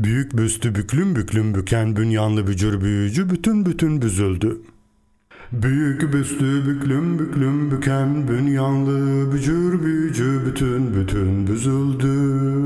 Büyük büstü büklüm büklüm büken bünyanlı bücür büyücü bütün bütün büzüldü. Büyük büstü büklüm büklüm büken bünyanlı bücür büyücü bütün bütün büzüldü.